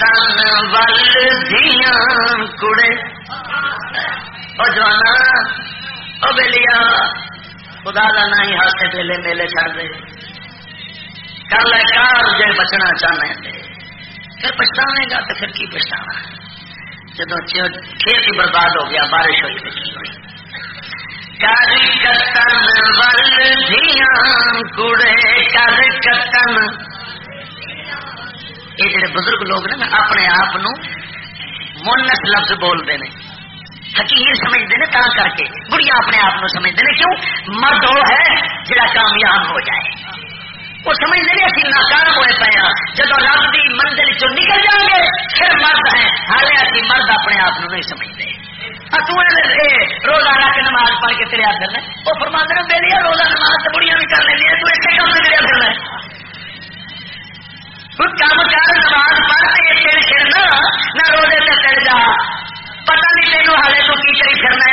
کتن ول دیا کڑے او جوانا، او بلیا خدا کا نہ ہی ہاتھ ویلے میلے چڑ دے۔ کر لے کار جے بچنا چاہنا پھر پچھتاوے گا تو پھر کی پچھتاوا جب کھیت ہی برباد ہو گیا، بارش ہوئی تو کی ہوئی کر کتن ول دیا کڑے کر کتن جڑے بزرگ لوگ نا اپنے آپ مونس لفظ بولتے ہیں۔ حکیم سمجھتے ہیں تا کر کے، بڑھیا اپنے آپ سمجھتے ہیں۔ کیوں؟ مرد وہ ہے جڑا کامیاب ہو جائے۔ وہ سمجھتے ہیں اسی ناکام ہوئے پے ہاں۔ جب رب کی منزل چ نکل جائیں گے، پھر مرد ہیں۔ ہالے اسی مرد اپنے آپ نہیں سمجھتے۔ روزہ رکھ نماز پڑھ کے چلیا پھرنا وہ فرما دے بے روزہ نماز تو بڑیاں بھی کر لینی ہے تو اتنے کام سے چلیا پھرنا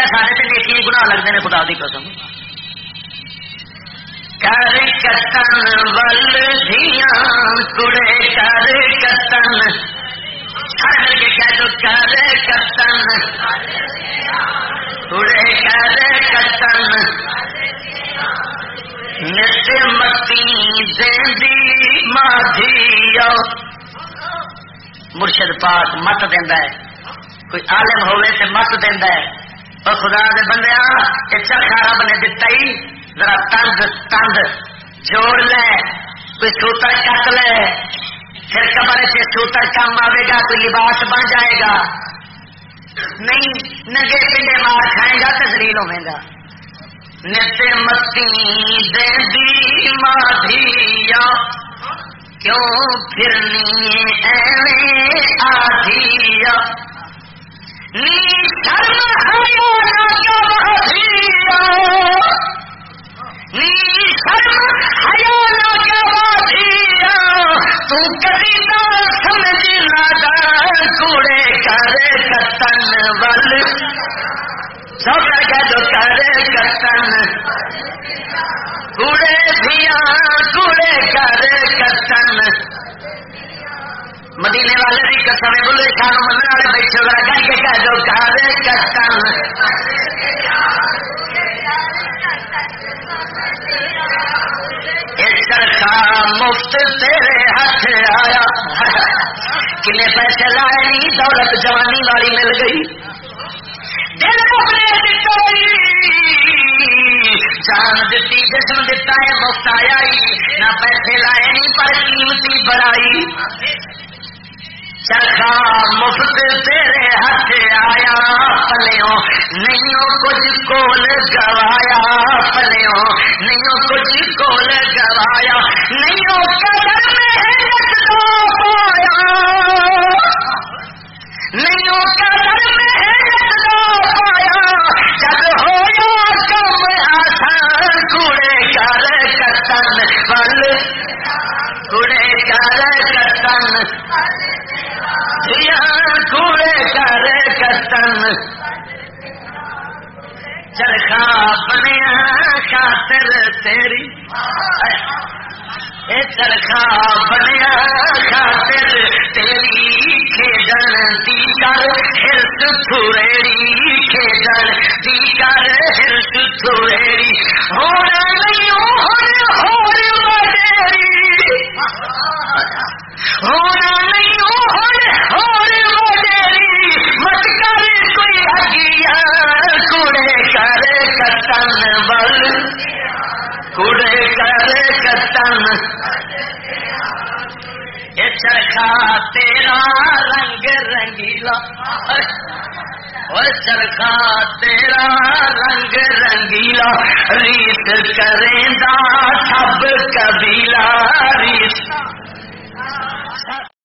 سارے سے نیکی گنا لگتے ہیں، خدا کی قسم۔ کر کتن ول دیا کڑے کر کتن۔ ہر مل کے کہہ دو کر کتن۔ کڑے کر کتن۔ نت متی دینی ماں مرشد پاک مت دینا ہے۔ کوئی عالم ہوئے تے مت دینا ہے۔ اور خدا دے بندے یہ چرخا رب نے دتا ہی، ذرا تند تند جوڑ لے، کوئی سوتر کٹ لے۔ پھر کمرے سے سوتر کام آئے گا، کوئی لباس بن جائے گا۔ نہیں، نگے پنڈے مار کھائے گا تو زلیل ہوے گا۔ نت متی دے مادھیا کیوں پھرنی ایویں آدھیا کوڑے کرے کرے دیا کوڑے کرے کتن مدینے والے بھی قسم بولے شان من والے بیٹھے ذرا کر کے کہہ دو کارے کسم چرخا مفت تیرے ہاتھ آیا۔ کنے پیسے لائے نہیں، دولت جوانی والی مل گئی۔ دل جان دیتی جسم دتا ہے، مفت آیا نہ پیسے لائے نہیں، پر قیمتی بڑائی چرخا مفت تیرے ہاتھ آیا پلو نہیں کچھ جی کول گوایا پلو نہیں کچھ جی کول گوایا نہیں قدر محنت کتن، چرخا بنیا خاطر تیری۔ چرخا بنیا خاطر تیری، کھیڈن دی کر ہرس تھوڑی کھیڈن دی کر ہرس تھوڑی ہونا نہیں ہو اچھا کتن چرخا تیرا رنگ رنگیلا۔ اور چرخا تیرا رنگ رنگیلا۔ ریت کریں سب کبیلا۔ ریت